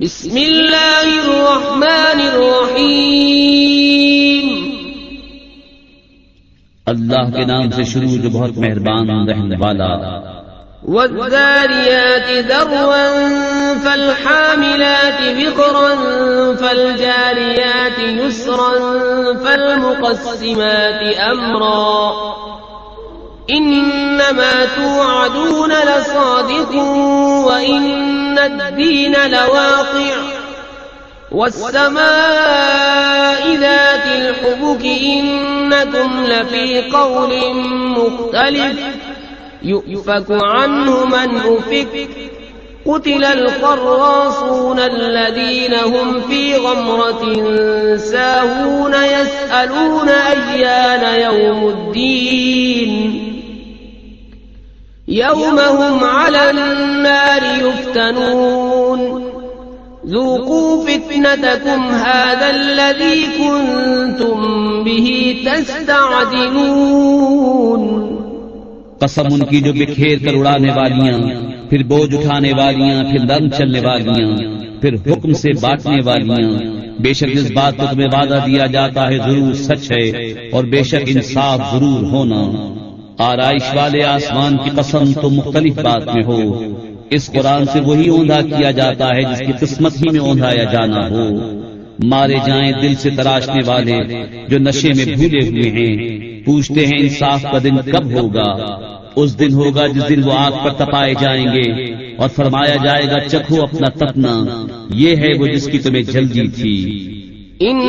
بسم الله الرحمن الرحيم. اللہ کے نام سے شروع جو بہت مہربان رحمنے والا. والذاريات ذروا فالحاملات بقرا فالجاريات يسرا فالمقسمات أمرا. إنما توعدون لصادق وإن الدين لواقع والسماء ذات الحبك إنكم لفي قول مختلف يؤفك عنه من أفك قتل الخراصون الذين هم في غمرة ساهون يسألون أيان يوم الدين يوم هم على النار يفتنون. ذوقوا فتنتكم هذا الذي كنتم به تستعجلون. قسم ان کی جو بکھیر کر اڑانے والیاں، پھر بوجھ اٹھانے والیاں، پھر رنگ چلنے والیاں، پھر حکم سے بانٹنے والیاں، بے شک اس بات کو تمہیں وعدہ دیا جاتا ہے، ضرور سچ ہے اور بے شک انصاف ضرور ہونا۔ آرائش والے آسمان کی قسم تو مختلف بات میں ہو۔ اس قرآن سے وہی اوندھا کیا جاتا ہے جس کی قسمت ہی میں اوندھایا جانا ہو۔ مارے جائیں دل سے تراشنے والے جو نشے میں بھولے ہوئے ہیں۔ پوچھتے ہیں انصاف کا دن کب ہوگا۔ اس دن ہوگا جس دن وہ آگ پر تپائے جائیں گے۔ اور فرمایا جائے گا، چکھو اپنا تپنا۔ یہ ہے وہ جس کی تمہیں جلدی تھی۔ ان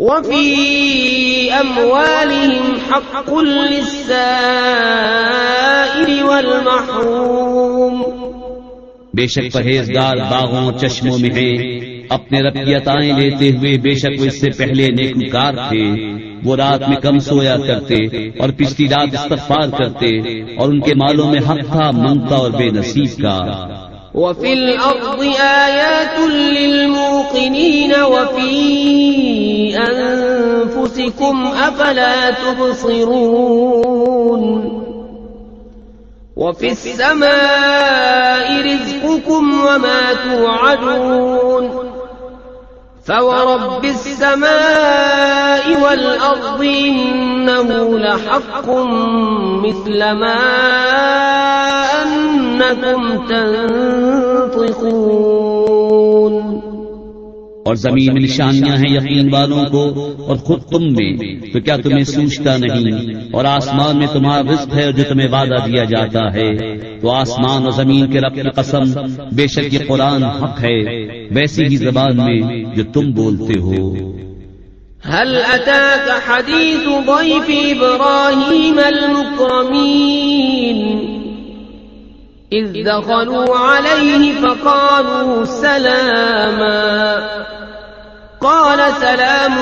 وفي أموالهم حق للسائل والمحروم. بے شک پرہیزگار باغوں چشموں میں ہیں۔ اپنے رب کی عطائیں لیتے ہوئے بے شک وہ اس سے پہلے نیکوکار تھے۔ وہ رات میں کم سویا کرتے اور پچھلی رات استغفار کرتے اور ان کے مالوں میں حق تھا منگتا اور بے نصیب کا۔ وفي الأرض آيات للموقنين وفي أنفسكم أفلا تبصرون وفي السماء رزقكم وما توعدون فورب السماء والأرض إنه لحق مثل ما أنكم تنطقون اور زمین میں نشانیاں ہیں یقین والوں کو، اور خود تم میں، تو کیا تمہیں سوچتا نہیں؟ اور آسمان میں تمہارا رزق ہے جو تمہیں وعدہ دیا جاتا ہے۔ تو آسمان اور زمین کے رب کی قسم، بے شک یہ قرآن حق ہے، ویسی ہی زبان میں جو تم بولتے ہو۔ هل أتاك حديث ضيف إبراهيم المكرمين؟ إذ دخلوا عليه فقالوا سلاما. قال سلام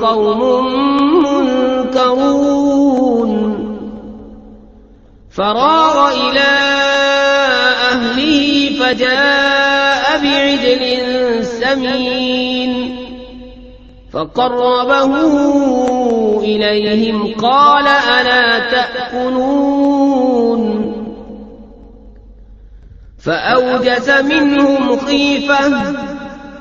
قوم منكرون. فراغ إلى أهله فجاء بعجل سمين. فقربه إليهم قال ألا تأكلون. فأوجس منهم خيفة.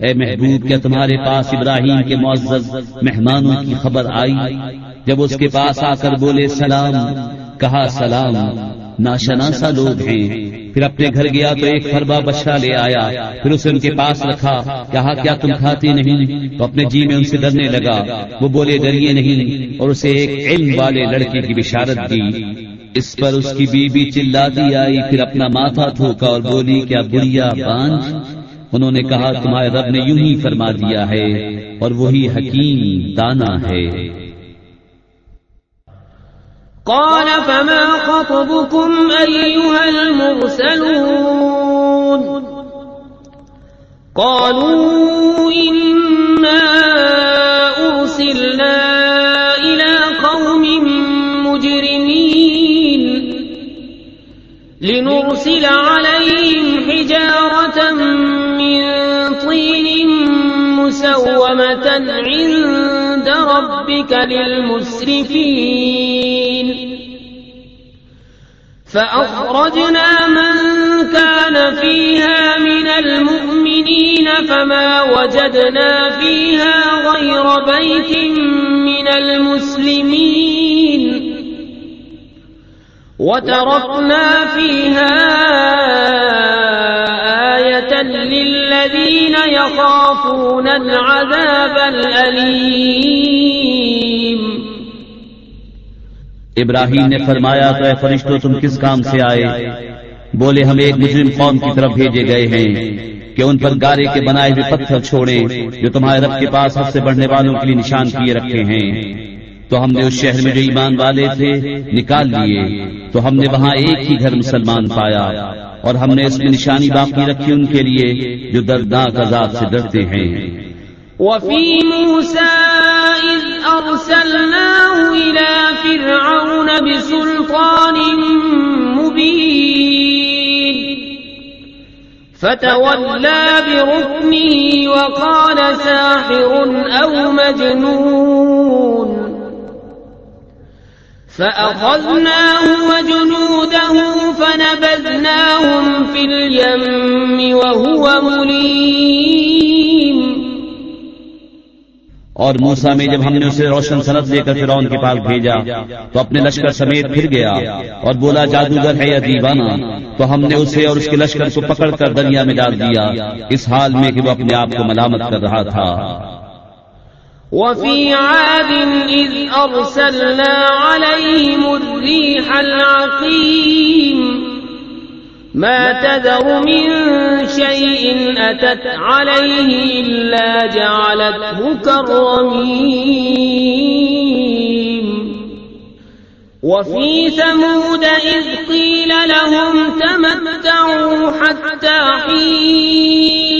اے محبوب کیا تمہارے پاس ابراہیم کے معزز مہمانوں کی خبر آئی؟ جب اس کے پاس آ کر بولے، سلام، کہا، سلام ناشناسا لوگ ہیں۔ پھر اپنے گھر گیا تو ایک فربا بچہ لے آیا۔ پھر اسے ان کے پاس رکھا۔ کہا، کیا تم کھاتے نہیں؟ تو اپنے جی میں ان سے ڈرنے لگا۔ وہ بولے، ڈریے نہیں۔ اور اسے ایک علم والے لڑکے کی بشارت دی۔ اس پر اس کی بیوی چلاتی آئی۔ پھر اپنا ماتھا تھوکا اور بولی، کیا بڑھیا بانج۔ انہوں نے کہا، تمہارے رب نے یوں ہی فرما دیا ہے اور وہی حکیم دانا ہے. قال، فما خطبكم أيها المرسلون؟ قالوا، إنا أرسلنا إلى قوم مجرمين لنرسل عليهم حجارة من مسومة عند ربك للمسرفين. فأخرجنا من كان فيها من المؤمنين فما وجدنا فيها غير بيت من المسلمين. وتركنا فيها للذين يخافون العذاب الأليم۔ ابراہیم نے فرمایا، تو اے فرشتو، تم کس کام سے آئے؟ بولے، ہم ایک مجرم قوم کی طرف بھیجے گئے ہیں کہ ان پر گارے کے بنائے ہوئے پتھر چھوڑے جو تمہارے رب کے پاس سب سے بڑھنے والوں کے لیے نشان کیے رکھے ہیں۔ تو ہم نے اس شہر میں جو ایمان والے تھے نکال لیے، تو ہم نے وہاں ایک ہی گھر مسلمان پایا۔ اور ہم نے اس میں نشانی باقی رکھی ان کے لیے جو دردناک عذاب سے ڈرتے ہیں۔ وفي موسى إذ أرسلناه إلى فرعون بسلطان مبين. فتولى بركنه وقال ساحر أو مجنون. فأخذناه وجنوده فنبذناهم في اليم وهو مليم. اور موسا میں جب ہم نے اسے روشن صنعت لے کر فرعون کے پاس بھیجا، تو اپنے لشکر سمیت پھر گیا اور بولا، جادوگر ہے یا دیوانہ؟ تو ہم نے اسے اور اس کے لشکر کو پکڑ کر دریا میں ڈال دیا، اس حال میں کہ وہ اپنے آپ کو ملامت کر رہا تھا۔ وفي عاد إذ أرسلنا عليهم الريح العقيم. ما تذر من شيء أتت عليه إلا جعلته كالرميم وفي ثمود إذ قيل لهم تمتعوا حتى حين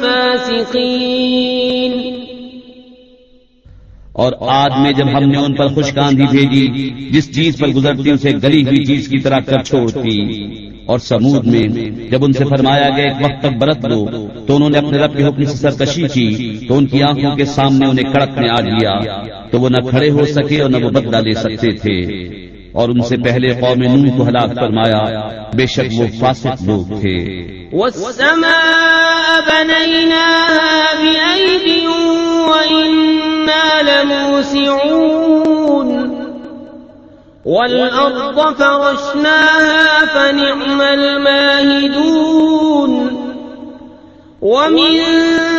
فاسقين اور آج میں جب ہم نے ان پر خشک آندھی بھیجی، جس چیز پر گزرتی، اسے گلی ہوئی چیز کی طرح کر چھوڑتی۔ اور سمود میں جب ان سے فرمایا گیا، ایک وقت تک برت لو، تو انہوں نے اپنے رب کے حکم سے سرکشی کی، تو ان کی آنکھوں کے سامنے انہیں کڑک میں آ لیا، تو وہ نہ کھڑے ہو سکے اور نہ وہ بدلا لے سکتے تھے۔ اور ان سے پہلے قوم نوح کو ہلاک فرمایا بے شک وہ فاسق لوگ تھے۔ والسماء بنيناها بأيد وإنا لموسعون والأرض فرشناها فنعم الماهدون ومن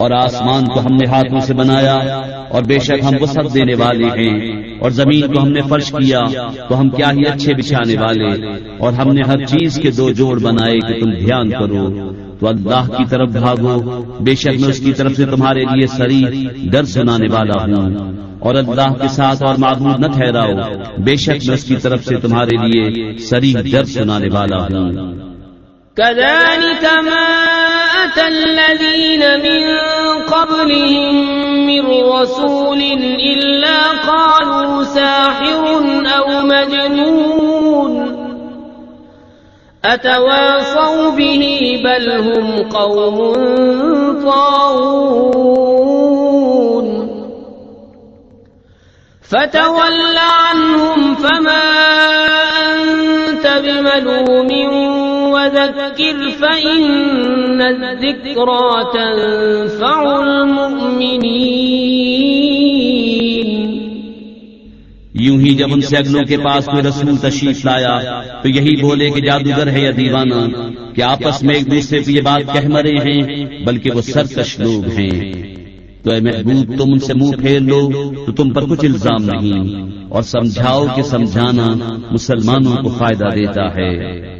اور آسمان کو ہم نے ہاتھوں سے بنایا، اور بے شک ہم وسعت دینے والے ہیں۔ اور زمین کو ہم نے فرش کیا، تو ہم کیا ہی اچھے بچھانے والے۔ اور ہم نے ہر چیز کے دو جوڑ بنائے کہ تم دھیان کرو۔ تو اللہ کی طرف بھاگو۔ بے شک میں اس کی طرف سے تمہارے لیے سری ڈر سنانے والا ہوں۔ اور اللہ کے ساتھ اور معبود نہ ٹھہراؤ۔ بے شک میں اس کی طرف سے تمہارے لیے سری ڈر سنانے والا ہوں۔ كذلك ما أتى الذين من قبلهم من رسول إلا قالوا ساحر أو مجنون أتواصوا به بل هم قوم طاغون فتول عنهم فما أنت وذكر فإن الذكرى تنفع المؤمنين. یوں ہی جب ان سے اگلوں کے پاس کوئی رسول تشریف لایا، تو یہی بولے کہ جادوگر ہے یا دیوانہ، کہ آپس میں ایک دوسرے کو یہ بات کہہ مرے ہیں، بلکہ وہ سرکش لوگ ہیں۔ تو اے محبوب، تم ان سے منہ پھیر لو، تو تم پر کچھ الزام نہیں۔ اور سمجھاؤ کہ سمجھانا مسلمانوں کو فائدہ دیتا ہے۔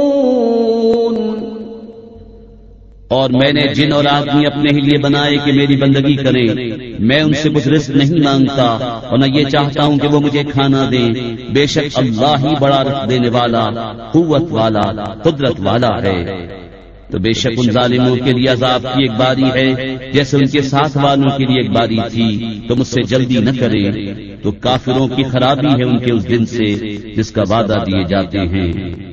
اور میں نے جن اور آدمی اپنے ہی لیے بنائے کہ میری بندگی کریں میں ان سے کچھ رزق نہیں مانگتا اور نہ یہ چاہتا ہوں کہ وہ مجھے کھانا دیں بے شک اللہ ہی بڑا رکھ دینے والا قوت والا قدرت والا ہے۔ تو بے شک ان ظالموں کے لیے عذاب کی ایک باری ہے۔ جیسے ان کے ساتھ والوں کے لیے ایک باری تھی تو مجھ سے جلدی نہ کریں۔ تو کافروں کی خرابی ہے ان کے اس دن سے جس کا وعدہ دیے جاتے ہیں۔